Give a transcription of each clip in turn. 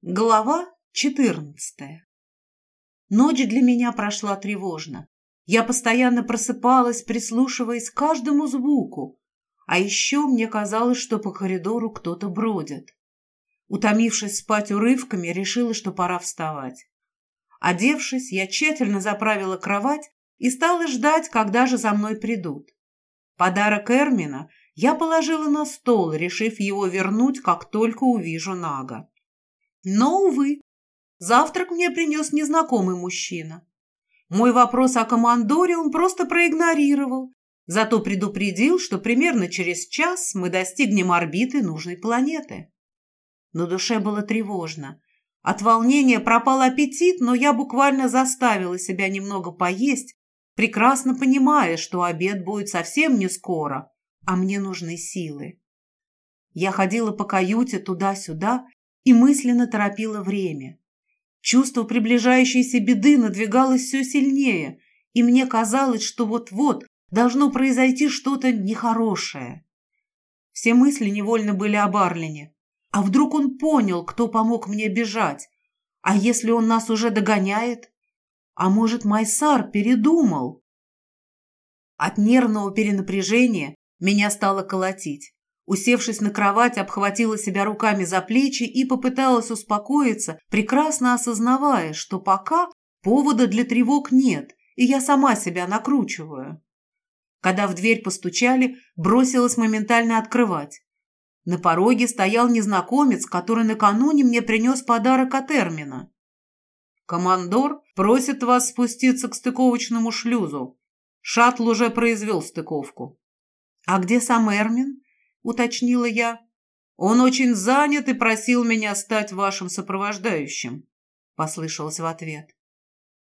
Глава четырнадцатая. Ночь для меня прошла тревожно. Я постоянно просыпалась, прислушиваясь к каждому звуку, а еще мне казалось, что по коридору кто-то бродит. Утомившись спать урывками, решила, что пора вставать. Одевшись, я тщательно заправила кровать и стала ждать, когда же за мной придут. Подарок Эрмина я положила на стол, решив его вернуть, как только увижу Нага. Но, увы, завтрак мне принес незнакомый мужчина. Мой вопрос о командоре он просто проигнорировал, зато предупредил, что примерно через час мы достигнем орбиты нужной планеты. На душе было тревожно. От волнения пропал аппетит, но я буквально заставила себя немного поесть, прекрасно понимая, что обед будет совсем не скоро, а мне нужны силы. Я ходила по каюте туда-сюда и мысленно торопила время. Чувство приближающейся беды надвигалось все сильнее, и мне казалось, что вот-вот должно произойти что-то нехорошее. Все мысли невольно были об Арлине. А вдруг он понял, кто помог мне бежать? А если он нас уже догоняет? А может, Майсар передумал? От нервного перенапряжения меня стало колотить. Усевшись на кровать, обхватила себя руками за плечи и попыталась успокоиться, прекрасно осознавая, что пока повода для тревог нет, и я сама себя накручиваю. Когда в дверь постучали, бросилась моментально открывать. На пороге стоял незнакомец, который накануне мне принес подарок от Эрмина. «Командор просит вас спуститься к стыковочному шлюзу. Шаттл уже произвел стыковку». «А где сам Эрмин?» — уточнила я. «Он очень занят и просил меня стать вашим сопровождающим», — послышалось в ответ.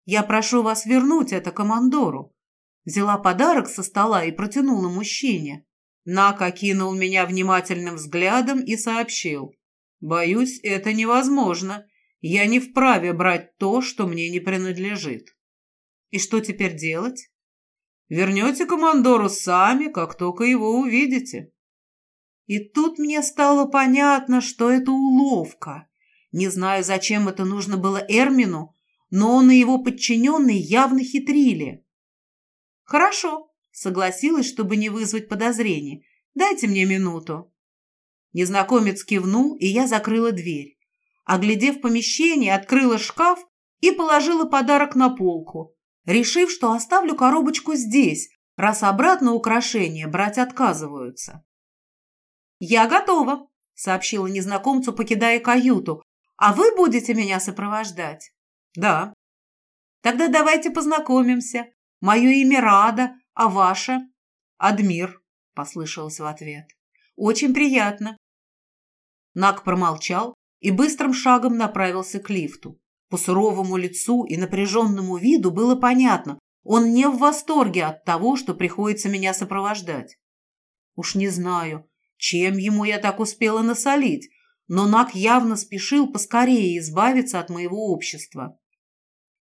«Я прошу вас вернуть это командору». Взяла подарок со стола и протянула мужчине. Нак окинул меня внимательным взглядом и сообщил. «Боюсь, это невозможно. Я не вправе брать то, что мне не принадлежит». «И что теперь делать?» «Вернете командору сами, как только его увидите». И тут мне стало понятно, что это уловка. Не знаю, зачем это нужно было Эрмину, но он и его подчиненные явно хитрили. «Хорошо», — согласилась, чтобы не вызвать подозрений. «Дайте мне минуту». Незнакомец кивнул, и я закрыла дверь. Оглядев помещение, открыла шкаф и положила подарок на полку, решив, что оставлю коробочку здесь, раз обратно украшения брать отказываются. «Я готова», — сообщила незнакомцу, покидая каюту. «А вы будете меня сопровождать?» «Да». «Тогда давайте познакомимся. Мое имя Рада, а ваше?» «Адмир», — послышалось в ответ. «Очень приятно». Нак промолчал и быстрым шагом направился к лифту. По суровому лицу и напряженному виду было понятно, он не в восторге от того, что приходится меня сопровождать. Уж не знаю, чем ему я так успела насолить? Но Нак явно спешил поскорее избавиться от моего общества.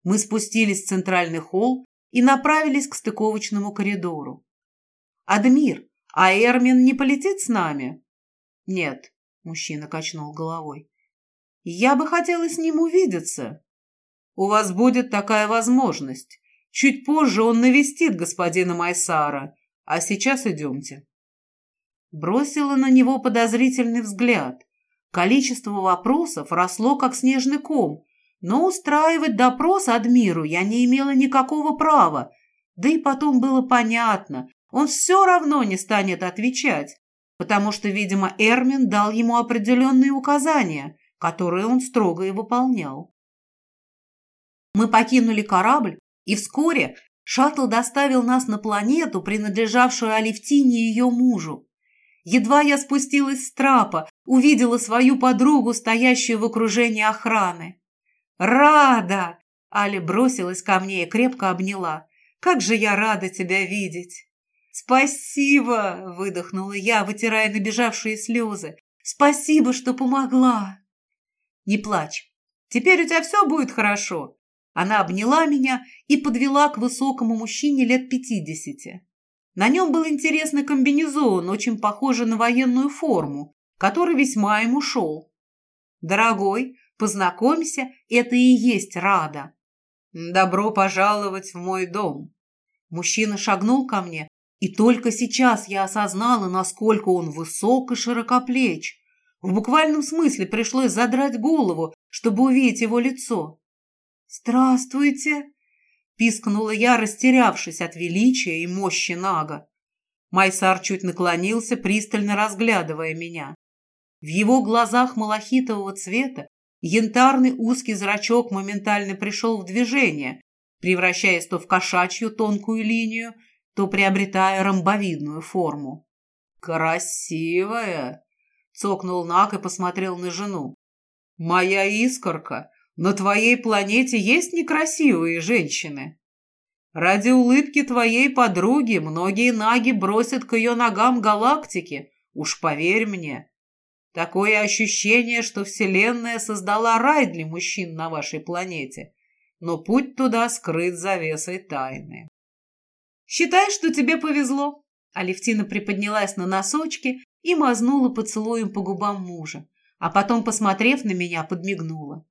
Мы спустились в центральный холл и направились к стыковочному коридору. «Адмир, а Эрмин не полетит с нами?» «Нет», — мужчина качнул головой. «Я бы хотела с ним увидеться». «У вас будет такая возможность. Чуть позже он навестит господина Майсара, а сейчас идемте» бросила на него подозрительный взгляд. Количество вопросов росло, как снежный ком, но устраивать допрос Адмиру я не имела никакого права, да и потом было понятно, он все равно не станет отвечать, потому что, видимо, Эрмин дал ему определенные указания, которые он строго и выполнял. Мы покинули корабль, и вскоре шаттл доставил нас на планету, принадлежавшую Алевтине и ее мужу. Едва я спустилась с трапа, увидела свою подругу, стоящую в окружении охраны. «Рада!» — Али бросилась ко мне и крепко обняла. «Как же я рада тебя видеть!» «Спасибо!» — выдохнула я, вытирая набежавшие слезы. «Спасибо, что помогла!» «Не плачь. Теперь у тебя все будет хорошо!» Она обняла меня и подвела к высокому мужчине лет пятидесяти. На нем был интересный комбинезон, очень похожий на военную форму, который весьма ему шел. «Дорогой, Познакомься, это и есть Рада. Добро пожаловать в мой дом. Мужчина шагнул ко мне, и только сейчас я осознала, насколько он высок и широкоплеч. В буквальном смысле пришлось задрать голову, чтобы увидеть его лицо. «Здравствуйте!» — пискнула я, растерявшись от величия и мощи Нага. Майсар чуть наклонился, пристально разглядывая меня. В его глазах малахитового цвета янтарный узкий зрачок моментально пришел в движение, превращаясь то в кошачью тонкую линию, то приобретая ромбовидную форму. «Красивая!» — цокнул Нак и посмотрел на жену. «Моя искорка, на твоей планете есть некрасивые женщины. Ради улыбки твоей подруги многие наги бросят к ее ногам галактики, уж поверь мне. Такое ощущение, что Вселенная создала рай для мужчин на вашей планете, но путь туда скрыт завесой тайны. «Считай, что тебе повезло!» Алевтина приподнялась на носочки и мазнула поцелуем по губам мужа, а потом, посмотрев на меня, подмигнула.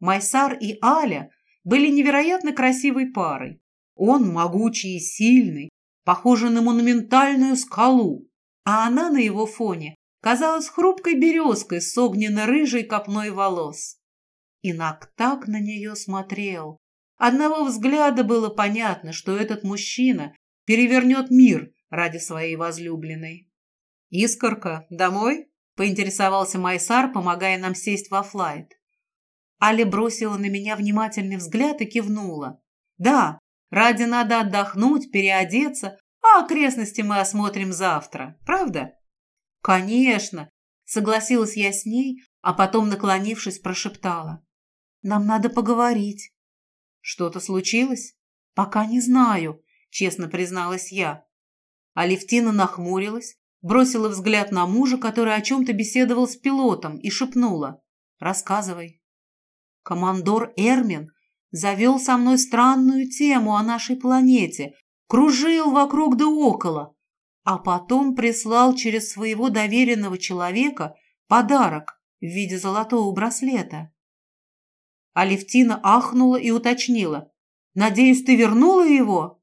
Майсар и Аля были невероятно красивой парой. Он могучий и сильный, похожий на монументальную скалу, а она на его фоне казалась хрупкой березкой с огненно-рыжей копной волос. Инак так на нее смотрел. Одного взгляда было понятно, что этот мужчина перевернет мир ради своей возлюбленной. «Искорка, домой?» — поинтересовался Майсар, помогая нам сесть во флайт. Аля бросила на меня внимательный взгляд и кивнула. «Да, ради надо отдохнуть, переодеться, а окрестности мы осмотрим завтра, правда?» «Конечно!» — согласилась я с ней, а потом, наклонившись, прошептала. «Нам надо поговорить». «Что-то случилось?» «Пока не знаю», — честно призналась я. Алевтина нахмурилась, бросила взгляд на мужа, который о чем-то беседовал с пилотом, и шепнула. «Рассказывай». Командор Эрмин завел со мной странную тему о нашей планете, кружил вокруг да около, а потом прислал через своего доверенного человека подарок в виде золотого браслета. Алевтина ахнула и уточнила. «Надеюсь, ты вернула его?»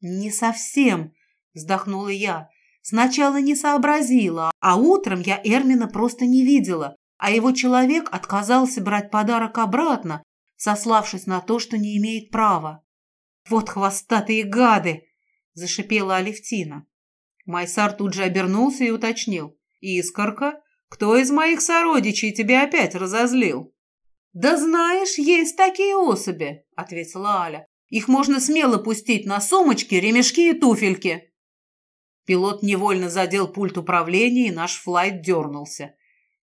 «Не совсем», — вздохнула я. «Сначала не сообразила, а утром я Эрмина просто не видела, а его человек отказался брать подарок обратно, сославшись на то, что не имеет права. «Вот хвостатые гады!» — зашипела Алевтина. Майсар тут же обернулся и уточнил. «Искорка, кто из моих сородичей тебя опять разозлил?» «Да знаешь, есть такие особи», — ответила Аля. «Их можно смело пустить на сумочки, ремешки и туфельки». Пилот невольно задел пульт управления, и наш флайт дернулся.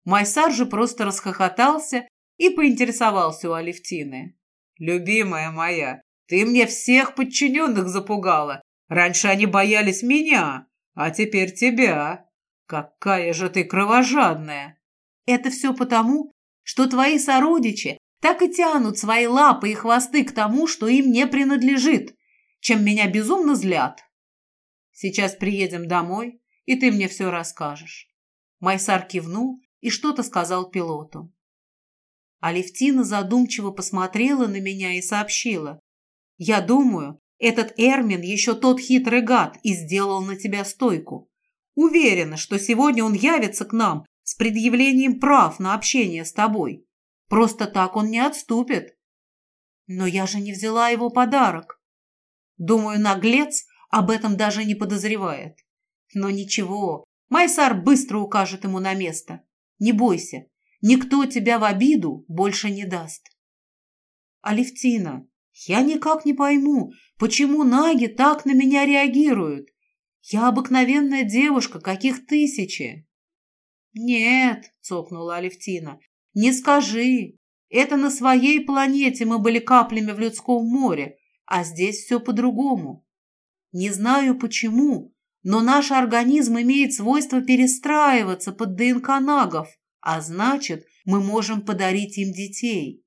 Майсар же просто расхохотался и поинтересовался у Алевтины. «Любимая моя, ты мне всех подчиненных запугала. Раньше они боялись меня, а теперь тебя. Какая же ты кровожадная!» «Это все потому, что твои сородичи так и тянут свои лапы и хвосты к тому, что им не принадлежит, чем меня безумно злят. Сейчас приедем домой, и ты мне все расскажешь». Майсар кивнул и что-то сказал пилоту. Алевтина задумчиво посмотрела на меня и сообщила. «Я думаю, этот Эрмин еще тот хитрый гад и сделал на тебя стойку. Уверена, что сегодня он явится к нам с предъявлением прав на общение с тобой. Просто так он не отступит. Но я же не взяла его подарок. Думаю, наглец об этом даже не подозревает. Но ничего, Майсар быстро укажет ему на место. Не бойся, никто тебя в обиду больше не даст. Алевтина, я никак не пойму, почему наги так на меня реагируют. Я обыкновенная девушка, каких тысячи. Нет, цокнула Алевтина, не скажи. Это на своей планете мы были каплями в людском море, а здесь все по-другому. Не знаю почему, но наш организм имеет свойство перестраиваться под ДНК нагов, а значит, мы можем подарить им детей.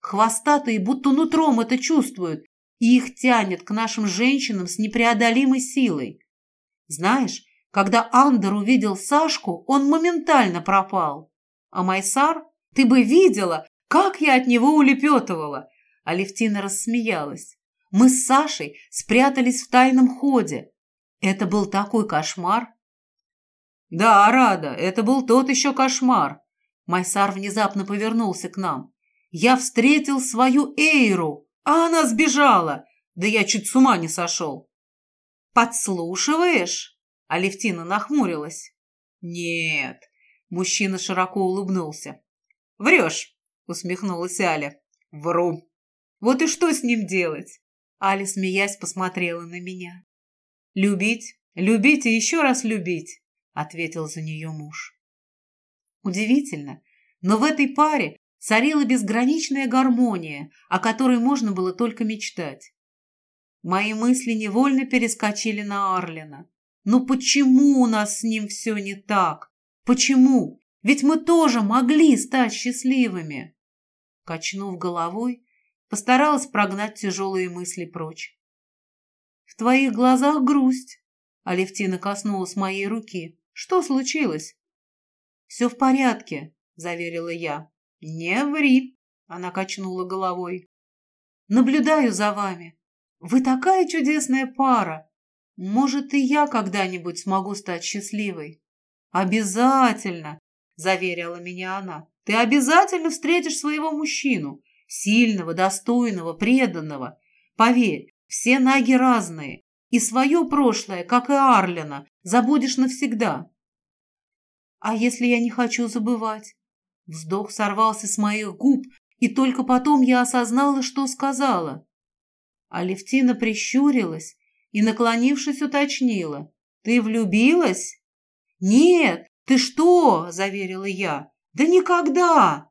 Хвостатые будто нутром это чувствуют, и их тянет к нашим женщинам с непреодолимой силой. Знаешь, когда Андер увидел Сашку, он моментально пропал. А Майсар, ты бы видела, Как я от него улепетывала!» Алевтина рассмеялась. «Мы с Сашей спрятались в тайном ходе. Это был такой кошмар!» «Да, Рада, это был тот еще кошмар!» Майсар внезапно повернулся к нам. «Я встретил свою Эйру, а она сбежала! Да я чуть с ума не сошел!» «Подслушиваешь?» Алевтина нахмурилась. «Нет». Мужчина широко улыбнулся. «Врешь», — усмехнулась Аля. «Вру». «Вот и что с ним делать?» Аля, смеясь, посмотрела на меня. «Любить, любить и еще раз любить», — ответил за нее муж. Удивительно, но в этой паре царила безграничная гармония, о которой можно было только мечтать. Мои мысли невольно перескочили на Арлина. Но почему у нас с ним все не так? Почему? Ведь мы тоже могли стать счастливыми. Качнув головой, постаралась прогнать тяжелые мысли прочь. В твоих глазах грусть. Алевтина коснулась моей руки. Что случилось? Все в порядке, заверила я. Не ври, она качнула головой. Наблюдаю за вами. Вы такая чудесная пара. Может, и я когда-нибудь смогу стать счастливой. Обязательно, заверила меня она. Ты обязательно встретишь своего мужчину, сильного, достойного, преданного. Поверь, все наги разные, и свое прошлое, как и Арлина, забудешь навсегда. А если я не хочу забывать? Вздох сорвался с моих губ, и только потом я осознала, что сказала. Алевтина прищурилась и, наклонившись, уточнила. «Ты влюбилась?» «Нет, ты что?» – заверила я. «Да никогда!»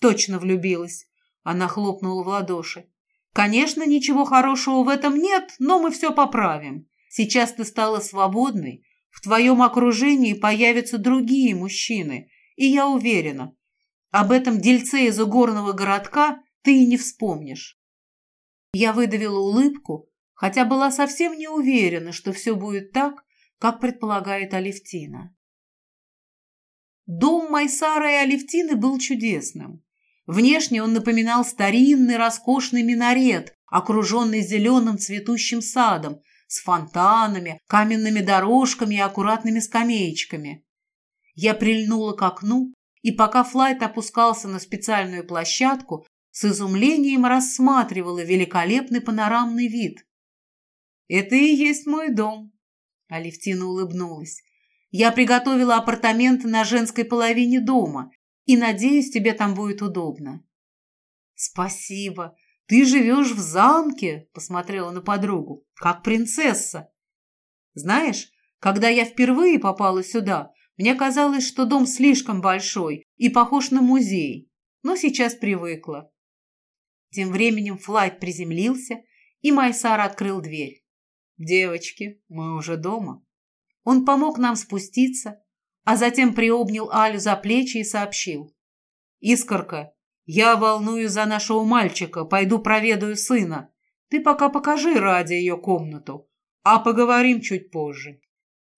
«Точно влюбилась!» – она хлопнула в ладоши. «Конечно, ничего хорошего в этом нет, но мы все поправим. Сейчас ты стала свободной, в твоем окружении появятся другие мужчины, и я уверена, об этом дельце из угорного городка ты и не вспомнишь. Я выдавила улыбку, хотя была совсем не уверена, что все будет так, как предполагает Алевтина. Дом Майсара и Алевтины был чудесным. Внешне он напоминал старинный роскошный минарет, окруженный зеленым цветущим садом, с фонтанами, каменными дорожками и аккуратными скамеечками. Я прильнула к окну, и пока флайт опускался на специальную площадку, с изумлением рассматривала великолепный панорамный вид. «Это и есть мой дом», — Алевтина улыбнулась. «Я приготовила апартаменты на женской половине дома, и, надеюсь, тебе там будет удобно». «Спасибо. Ты живешь в замке», — посмотрела на подругу, — «как принцесса». «Знаешь, когда я впервые попала сюда, мне казалось, что дом слишком большой и похож на музей, но сейчас привыкла. Тем временем флайт приземлился, и Майсар открыл дверь. «Девочки, мы уже дома». Он помог нам спуститься, а затем приобнял Алю за плечи и сообщил. «Искорка, я волнуюсь за нашего мальчика, пойду проведаю сына. Ты пока покажи ради ее комнату, а поговорим чуть позже».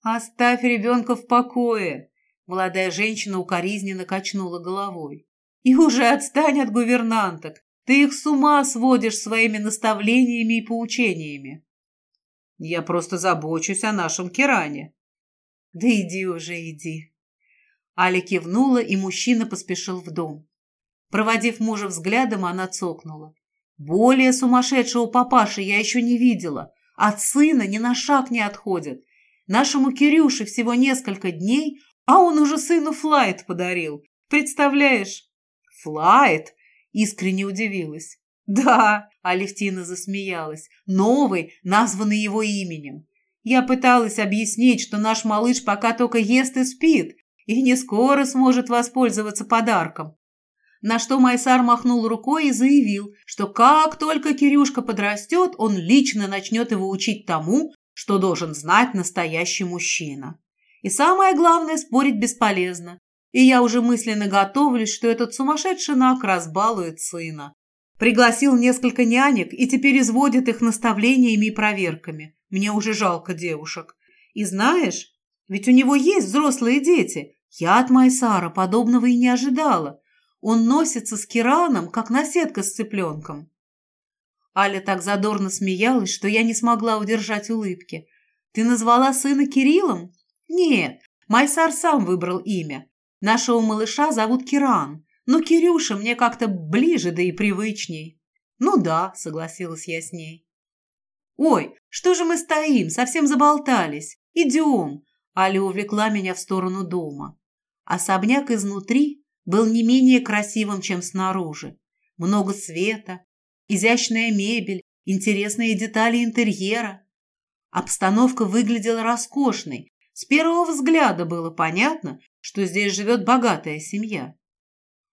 «Оставь ребенка в покое», — молодая женщина укоризненно качнула головой. «И уже отстань от гувернанток. Ты их с ума сводишь своими наставлениями и поучениями. Я просто забочусь о нашем Киране. Да иди уже, иди. Аля кивнула, и мужчина поспешил в дом. Проводив мужа взглядом, она цокнула. Более сумасшедшего папаши я еще не видела. От сына ни на шаг не отходит. Нашему Кирюше всего несколько дней, а он уже сыну флайт подарил. Представляешь? Флайт? Искренне удивилась. «Да», — Алевтина засмеялась, — «новый, названный его именем. Я пыталась объяснить, что наш малыш пока только ест и спит, и не скоро сможет воспользоваться подарком. На что Майсар махнул рукой и заявил, что как только Кирюшка подрастет, он лично начнет его учить тому, что должен знать настоящий мужчина. И самое главное, спорить бесполезно и я уже мысленно готовлюсь, что этот сумасшедший нак разбалует сына. Пригласил несколько нянек и теперь изводит их наставлениями и проверками. Мне уже жалко девушек. И знаешь, ведь у него есть взрослые дети. Я от Майсара подобного и не ожидала. Он носится с Кираном, как наседка с цыпленком. Аля так задорно смеялась, что я не смогла удержать улыбки. «Ты назвала сына Кириллом?» «Нет, Майсар сам выбрал имя. Нашего малыша зовут Киран, но Кирюша мне как-то ближе, да и привычней». «Ну да», — согласилась я с ней. «Ой, что же мы стоим, совсем заболтались. Идем!» Аля увлекла меня в сторону дома. Особняк изнутри был не менее красивым, чем снаружи. Много света, изящная мебель, интересные детали интерьера. Обстановка выглядела роскошной. С первого взгляда было понятно, что здесь живет богатая семья.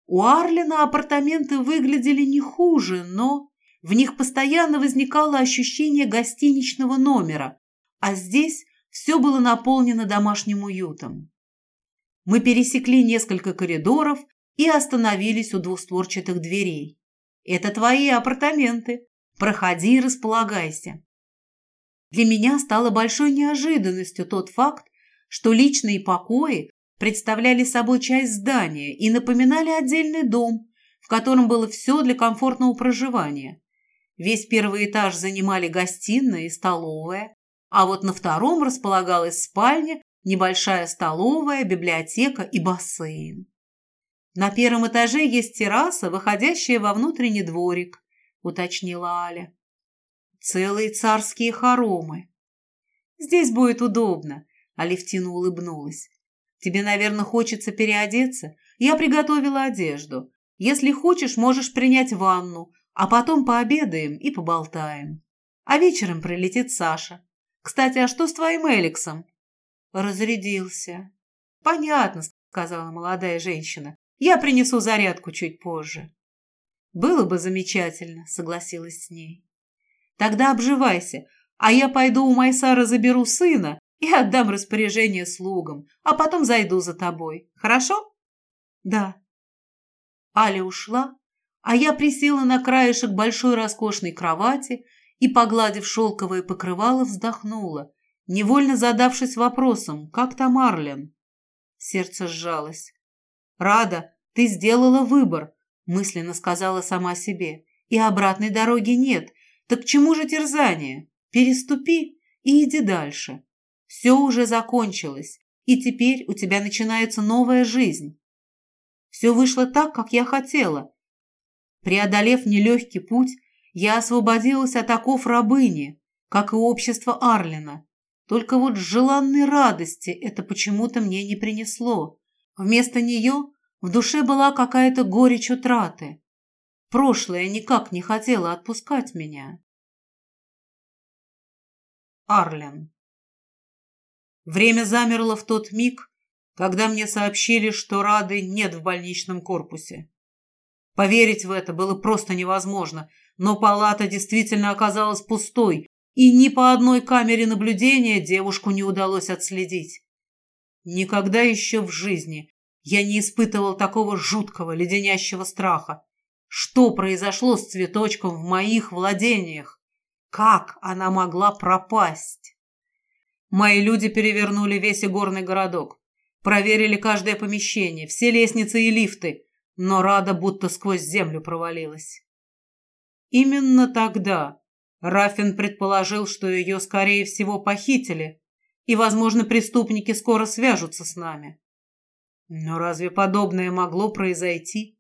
У Арлина апартаменты выглядели не хуже, но в них постоянно возникало ощущение гостиничного номера, а здесь все было наполнено домашним уютом. Мы пересекли несколько коридоров и остановились у двустворчатых дверей. Это твои апартаменты. Проходи и располагайся. Для меня стало большой неожиданностью тот факт, что личные покои представляли собой часть здания и напоминали отдельный дом, в котором было все для комфортного проживания. Весь первый этаж занимали гостиная и столовая, а вот на втором располагалась спальня, небольшая столовая, библиотека и бассейн. «На первом этаже есть терраса, выходящая во внутренний дворик», — уточнила Аля. «Целые царские хоромы». «Здесь будет удобно», — Алевтина улыбнулась. «Тебе, наверное, хочется переодеться? Я приготовила одежду. Если хочешь, можешь принять ванну, а потом пообедаем и поболтаем. А вечером прилетит Саша. Кстати, а что с твоим Эликсом?» «Разрядился». «Понятно», — сказала молодая женщина. Я принесу зарядку чуть позже. Было бы замечательно, согласилась с ней. Тогда обживайся, а я пойду у Майсара заберу сына и отдам распоряжение слугам, а потом зайду за тобой. Хорошо? Да. Аля ушла, а я присела на краешек большой роскошной кровати и, погладив шелковое покрывало, вздохнула, невольно задавшись вопросом, как там Арлен. Сердце сжалось. «Рада, ты сделала выбор», – мысленно сказала сама себе. «И обратной дороги нет. Так к чему же терзание? Переступи и иди дальше. Все уже закончилось, и теперь у тебя начинается новая жизнь». Все вышло так, как я хотела. Преодолев нелегкий путь, я освободилась от оков рабыни, как и общество Арлина. Только вот желанной радости это почему-то мне не принесло. Вместо нее в душе была какая-то горечь утраты. Прошлое никак не хотело отпускать меня. Арлен. Время замерло в тот миг, когда мне сообщили, что Рады нет в больничном корпусе. Поверить в это было просто невозможно, но палата действительно оказалась пустой, и ни по одной камере наблюдения девушку не удалось отследить. Никогда еще в жизни я не испытывал такого жуткого, леденящего страха. Что произошло с цветочком в моих владениях? Как она могла пропасть? Мои люди перевернули весь игорный городок. Проверили каждое помещение, все лестницы и лифты, но Рада будто сквозь землю провалилась. Именно тогда Рафин предположил, что ее, скорее всего, похитили, и, возможно, преступники скоро свяжутся с нами. Но разве подобное могло произойти?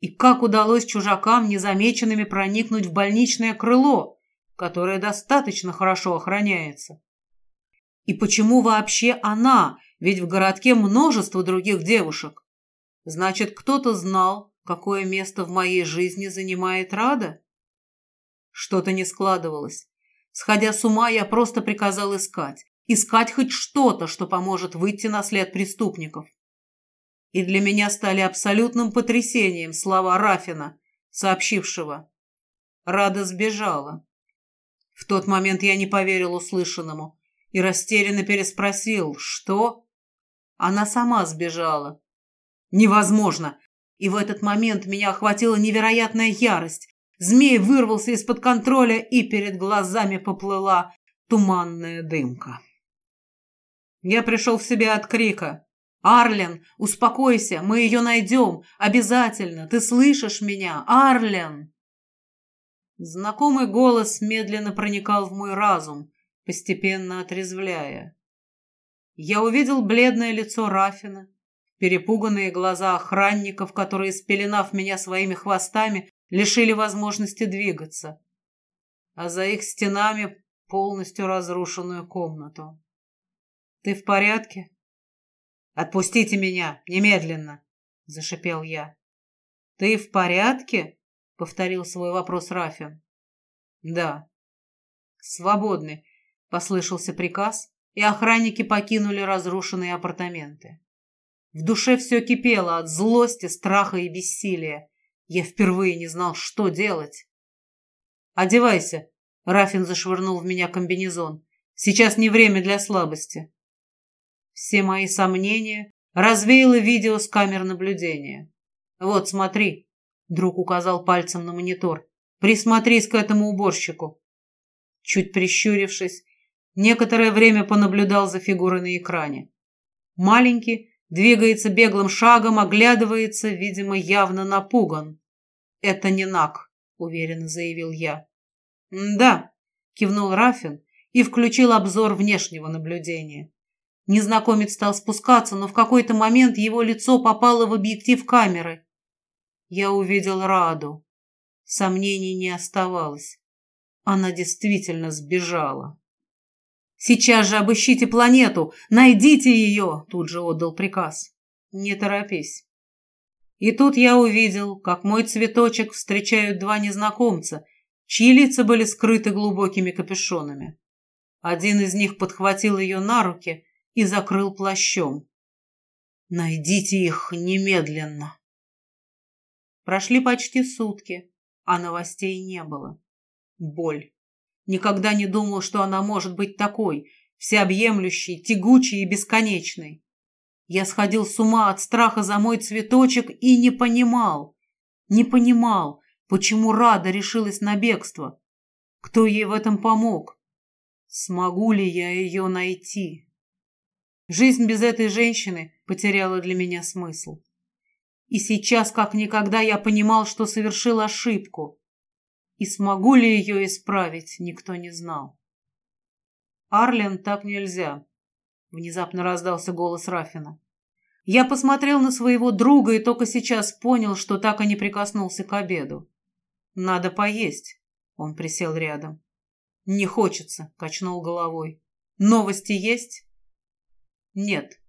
И как удалось чужакам незамеченными проникнуть в больничное крыло, которое достаточно хорошо охраняется? И почему вообще она, ведь в городке множество других девушек? Значит, кто-то знал, какое место в моей жизни занимает Рада? Что-то не складывалось. Сходя с ума, я просто приказал искать. Искать хоть что-то, что поможет выйти на след преступников и для меня стали абсолютным потрясением слова Рафина, сообщившего. Рада сбежала. В тот момент я не поверил услышанному и растерянно переспросил, что? Она сама сбежала. Невозможно! И в этот момент меня охватила невероятная ярость. Змей вырвался из-под контроля, и перед глазами поплыла туманная дымка. Я пришел в себя от крика, «Арлен, успокойся, мы ее найдем, обязательно, ты слышишь меня, Арлен!» Знакомый голос медленно проникал в мой разум, постепенно отрезвляя. Я увидел бледное лицо Рафина, перепуганные глаза охранников, которые, спеленав меня своими хвостами, лишили возможности двигаться, а за их стенами полностью разрушенную комнату. «Ты в порядке?» «Отпустите меня! Немедленно!» — зашипел я. «Ты в порядке?» — повторил свой вопрос Рафин. «Да». «Свободны», — послышался приказ, и охранники покинули разрушенные апартаменты. В душе все кипело от злости, страха и бессилия. Я впервые не знал, что делать. «Одевайся», — Рафин зашвырнул в меня комбинезон. «Сейчас не время для слабости». Все мои сомнения развеяло видео с камер наблюдения. «Вот, смотри», — друг указал пальцем на монитор. «Присмотрись к этому уборщику». Чуть прищурившись, некоторое время понаблюдал за фигурой на экране. Маленький, двигается беглым шагом, оглядывается, видимо, явно напуган. «Это не Нак», — уверенно заявил я. «Да», — кивнул Рафин и включил обзор внешнего наблюдения. Незнакомец стал спускаться, но в какой-то момент его лицо попало в объектив камеры. Я увидел Раду. Сомнений не оставалось. Она действительно сбежала. «Сейчас же обыщите планету! Найдите ее!» Тут же отдал приказ. «Не торопись». И тут я увидел, как мой цветочек встречают два незнакомца, чьи лица были скрыты глубокими капюшонами. Один из них подхватил ее на руки и закрыл плащом. «Найдите их немедленно!» Прошли почти сутки, а новостей не было. Боль. Никогда не думал, что она может быть такой, всеобъемлющей, тягучей и бесконечной. Я сходил с ума от страха за мой цветочек и не понимал, не понимал, почему Рада решилась на бегство. Кто ей в этом помог? Смогу ли я ее найти? Жизнь без этой женщины потеряла для меня смысл. И сейчас, как никогда, я понимал, что совершил ошибку. И смогу ли ее исправить, никто не знал. «Арлен, так нельзя», — внезапно раздался голос Рафина. Я посмотрел на своего друга и только сейчас понял, что так и не прикоснулся к обеду. «Надо поесть», — он присел рядом. «Не хочется», — качнул головой. «Новости есть?» Нет.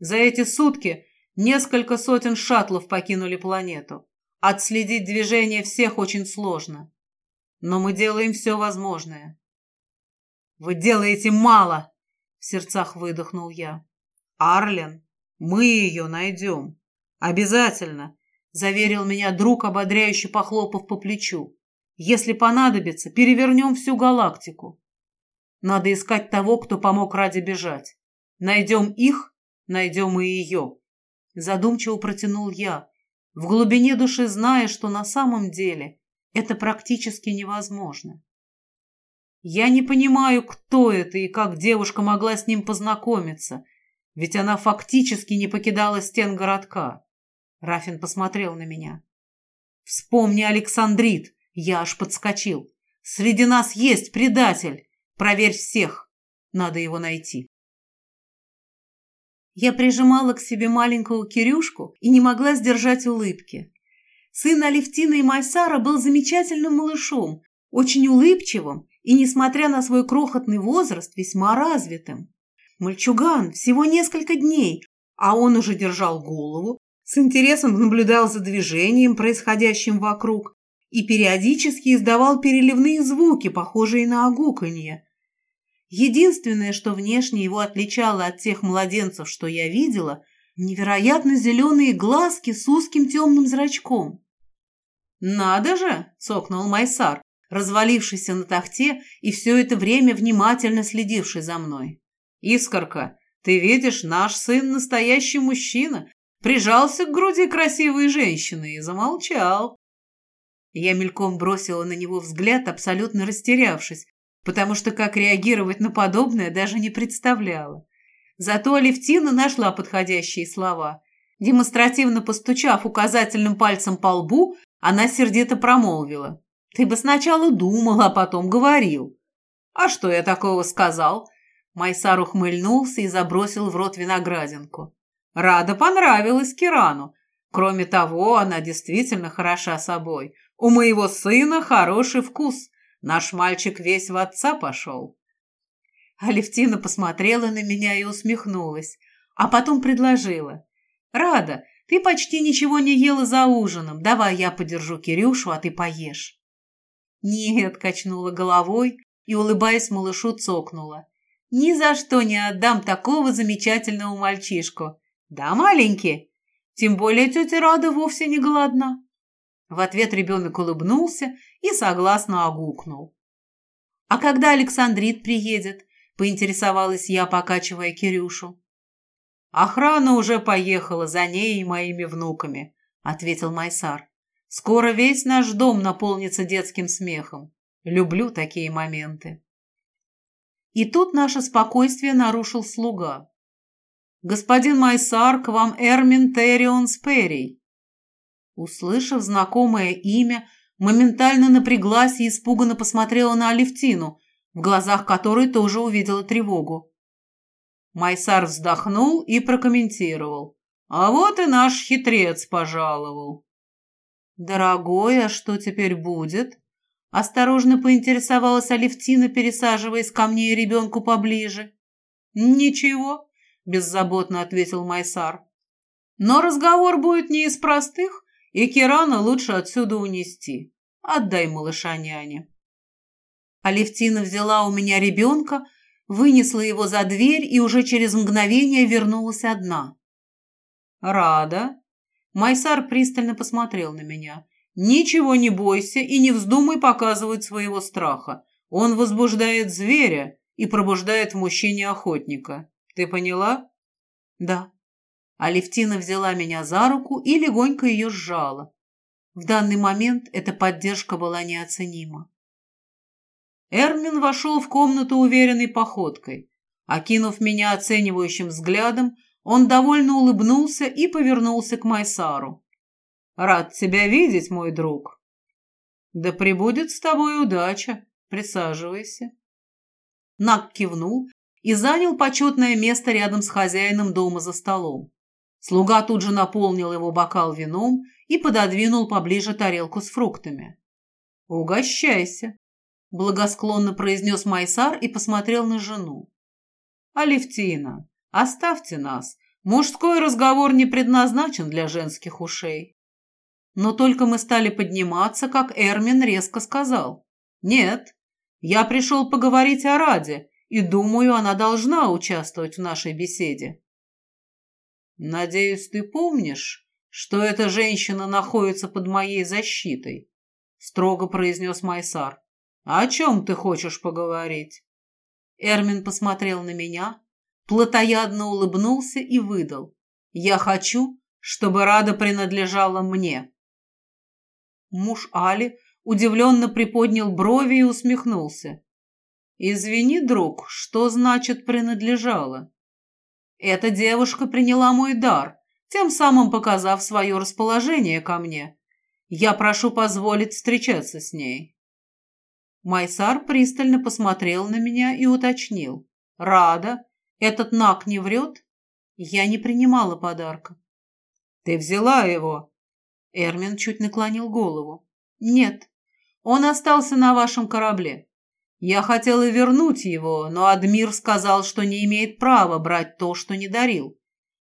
За эти сутки несколько сотен шаттлов покинули планету. Отследить движение всех очень сложно. Но мы делаем все возможное. «Вы делаете мало!» — в сердцах выдохнул я. «Арлен, мы ее найдем. Обязательно!» — заверил меня друг, ободряюще похлопав по плечу. «Если понадобится, перевернем всю галактику. Надо искать того, кто помог ради бежать. Найдем их, найдем и ее. Задумчиво протянул я, в глубине души зная, что на самом деле это практически невозможно. Я не понимаю, кто это и как девушка могла с ним познакомиться, ведь она фактически не покидала стен городка. Рафин посмотрел на меня. «Вспомни, Александрит!» Я аж подскочил. «Среди нас есть предатель! Проверь всех! Надо его найти!» Я прижимала к себе маленького Кирюшку и не могла сдержать улыбки. Сын Алевтины и Майсара был замечательным малышом, очень улыбчивым и, несмотря на свой крохотный возраст, весьма развитым. Мальчуган всего несколько дней, а он уже держал голову, с интересом наблюдал за движением, происходящим вокруг, и периодически издавал переливные звуки, похожие на огуканье. Единственное, что внешне его отличало от тех младенцев, что я видела, невероятно зеленые глазки с узким темным зрачком. «Надо же!» — цокнул Майсар, развалившийся на тахте и все это время внимательно следивший за мной. «Искорка, ты видишь, наш сын настоящий мужчина, прижался к груди красивой женщины и замолчал». Я мельком бросила на него взгляд, абсолютно растерявшись, потому что как реагировать на подобное даже не представляла. Зато Алевтина нашла подходящие слова. Демонстративно постучав указательным пальцем по лбу, она сердито промолвила. «Ты бы сначала думал, а потом говорил». «А что я такого сказал?» Майсар ухмыльнулся и забросил в рот виноградинку. «Рада понравилась Кирану. Кроме того, она действительно хороша собой. У моего сына хороший вкус. Наш мальчик весь в отца пошел». Алевтина посмотрела на меня и усмехнулась, а потом предложила. «Рада, ты почти ничего не ела за ужином. Давай я подержу Кирюшу, а ты поешь». «Нет», — качнула головой и, улыбаясь малышу, цокнула. «Ни за что не отдам такого замечательного мальчишку. Да, маленький? Тем более тетя Рада вовсе не голодна». В ответ ребенок улыбнулся и согласно огукнул. «А когда Александрит приедет?» – поинтересовалась я, покачивая Кирюшу. «Охрана уже поехала за ней и моими внуками», – ответил Майсар. «Скоро весь наш дом наполнится детским смехом. Люблю такие моменты». И тут наше спокойствие нарушил слуга. «Господин Майсар, к вам Эрмин Террион Сперий». Услышав знакомое имя, моментально напряглась и испуганно посмотрела на Алевтину, в глазах которой тоже увидела тревогу. Майсар вздохнул и прокомментировал. «А вот и наш хитрец пожаловал». «Дорогой, а что теперь будет?» Осторожно поинтересовалась Алевтина, пересаживаясь ко мне и ребенку поближе. «Ничего», — беззаботно ответил Майсар. «Но разговор будет не из простых, и Кирана лучше отсюда унести. Отдай малыша няне». Алевтина взяла у меня ребенка, вынесла его за дверь и уже через мгновение вернулась одна. «Рада?» Майсар пристально посмотрел на меня. «Ничего не бойся и не вздумай показывать своего страха. Он возбуждает зверя и пробуждает в мужчине охотника. Ты поняла?» «Да». Алевтина взяла меня за руку и легонько ее сжала. В данный момент эта поддержка была неоценима. Эрмин вошел в комнату уверенной походкой. Окинув меня оценивающим взглядом, он довольно улыбнулся и повернулся к Майсару. «Рад тебя видеть, мой друг». «Да пребудет с тобой удача. Присаживайся». Нак кивнул и занял почетное место рядом с хозяином дома за столом. Слуга тут же наполнил его бокал вином и пододвинул поближе тарелку с фруктами. «Угощайся», — благосклонно произнес Майсар и посмотрел на жену. «Алевтина, оставьте нас. Мужской разговор не предназначен для женских ушей». Но только мы стали подниматься, как Эрмин резко сказал. «Нет, я пришел поговорить о Раде, и думаю, она должна участвовать в нашей беседе». «Надеюсь, ты помнишь, что эта женщина находится под моей защитой?» — строго произнес Майсар. «О чем ты хочешь поговорить?» Эрмин посмотрел на меня, плотоядно улыбнулся и выдал. «Я хочу, чтобы Рада принадлежала мне». Муж Али удивленно приподнял брови и усмехнулся. «Извини, друг, что значит принадлежала?» «Эта девушка приняла мой дар, тем самым показав свое расположение ко мне. Я прошу позволить встречаться с ней». Майсар пристально посмотрел на меня и уточнил. «Рада? Этот наг не врет?» Я не принимала подарка. «Ты взяла его?» Эрмин чуть наклонил голову. «Нет, он остался на вашем корабле. Я хотела вернуть его, но Адмир сказал, что не имеет права брать то, что не дарил.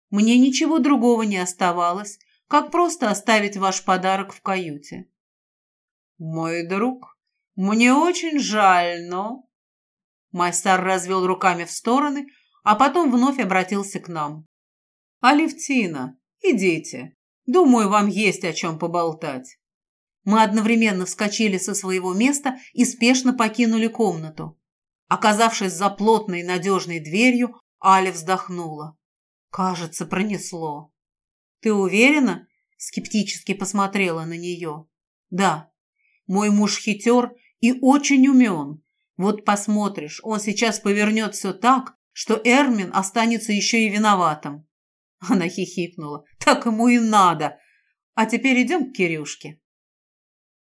Мне ничего другого не оставалось, как просто оставить ваш подарок в каюте». «Мой друг», «Мне очень жаль, но...» Майстар развел руками в стороны, а потом вновь обратился к нам. «Алевтина, идите. Думаю, вам есть о чем поболтать». Мы одновременно вскочили со своего места и спешно покинули комнату. Оказавшись за плотной надежной дверью, Аля вздохнула. «Кажется, пронесло». «Ты уверена?» — скептически посмотрела на нее. «Да. Мой муж хитер и очень умен. Вот посмотришь, он сейчас повернет все так, что Эрмин останется еще и виноватым. Она хихикнула. Так ему и надо. А теперь идем к Кирюшке.